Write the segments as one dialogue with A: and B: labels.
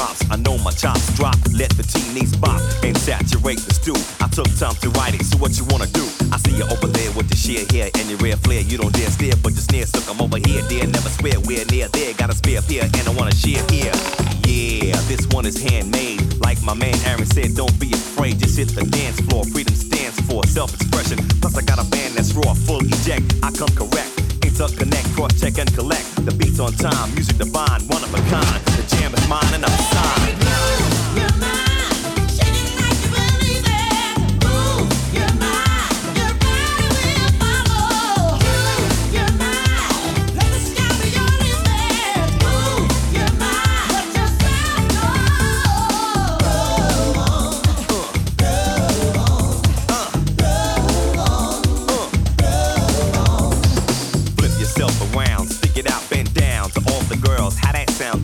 A: I know my chops drop. Let the teenies bop and saturate the stew. I took time to write it, so what you wanna do? I see you over there with the sheer hair and your rare flair. You don't dare stare, but your snare stuck. I'm over here, dare never swear. We're near there. Got a spare pair, and I wanna share here. Yeah, this one is handmade. Like my man Aaron said, don't be afraid. Just hit the dance floor. Freedom stands for self-expression. Plus, I got a band that's raw, full eject. I come correct. Interconnect, cross check and collect. The beats on time, music divine, one of a kind. The jam is mine and I'm signed.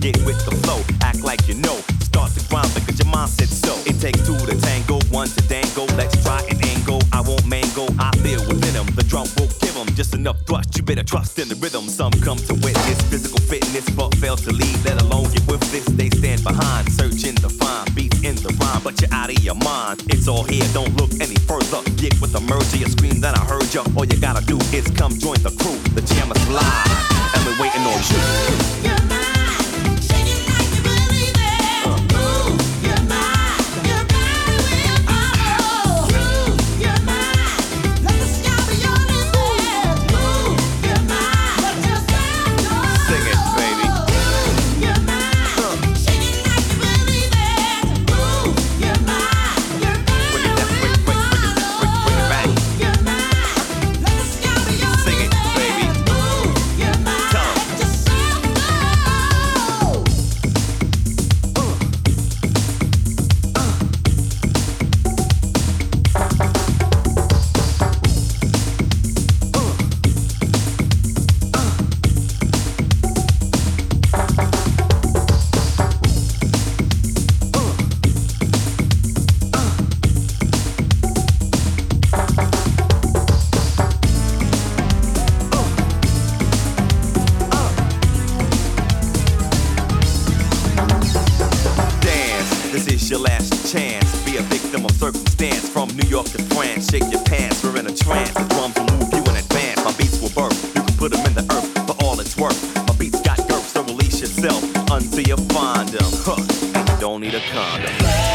A: Get with the flow, act like you know. Start to grind because your mind said so. It takes two to tango, one to dango. Let's try an angle. I won't mango, I feel within them. The drum will give them just enough thrust. You better trust in the rhythm. Some come to witness physical fitness, but fail to lead. Let alone get with this. They stand behind, searching to find beats in the rhyme, but you're out of your mind. It's all here, don't look any further. Get with the merger, you scream that I heard ya. All you gotta do is come join the crew. The jam is live, and we're waiting on you. Circumstance. From New York to France, shake your pants. We're in a trance. The drums will move you in advance. My beats will burp. You can put them in the earth for all it's worth. My beats got girth, so release yourself until you find them. Huh. And you don't need a condom.